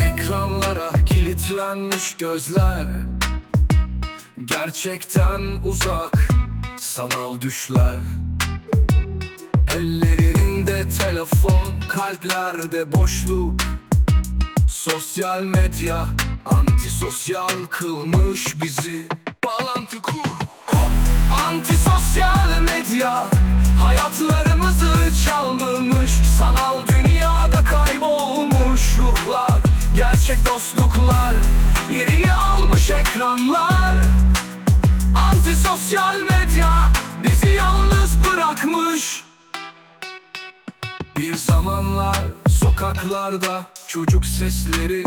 Ekranlara kilitlenmiş gözler. Gerçekten uzak sanal düşler. Ellerinde telefon, kalplerde boşluk. Sosyal medya antisosyal kılmış bizi. Bağlantı kur, Antisosyal medya hayatları Gerçek dostluklar Yerini almış ekranlar. Antisosyal medya Bizi yalnız bırakmış. Bir zamanlar sokaklarda çocuk sesleri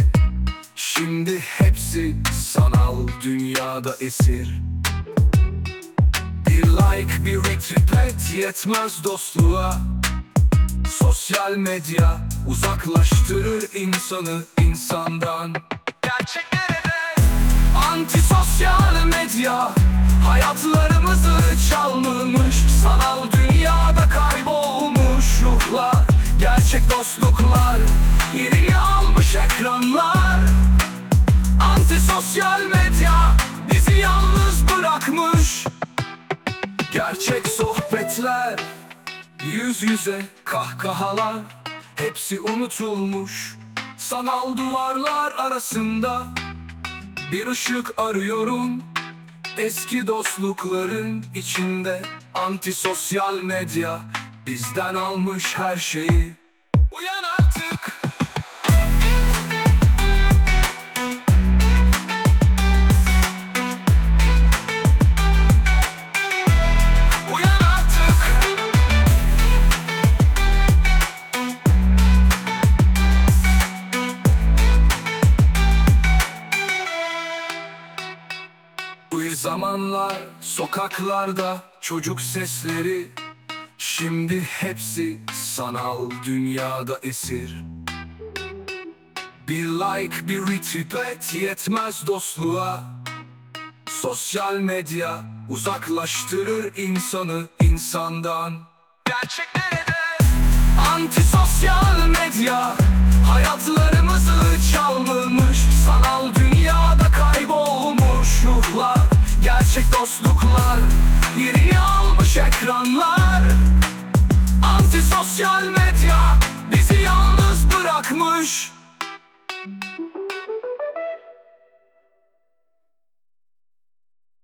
Şimdi hepsi sanal dünyada esir. Bir like, bir retweet yetmez dostluğa. Sosyal medya uzaklaştırır insanı insandan. Gerçek nerede? Antisosyal medya. Hayatlarımızı çalmış Sanal dünyada kaybolmuş ruhlar. Gerçek dostluklar Yerini almış ekranlar. Antisosyal medya Bizi yalnız bırakmış. Gerçek sohbetler Yüz yüze kahkahalar Hepsi unutulmuş. Sanal duvarlar arasında Bir ışık arıyorum. Eski dostlukların içinde Antisosyal medya Bizden almış her şeyi zamanlar sokaklarda çocuk sesleri Şimdi hepsi sanal dünyada esir. Bir like bir retweet yetmez dostluğa. Sosyal medya uzaklaştırır insanı insandan. Gerçek nerede? Antisosyal gerçek dostluklar Yeri almış ekranlar. Antisosyal medya bizi yalnız bırakmış.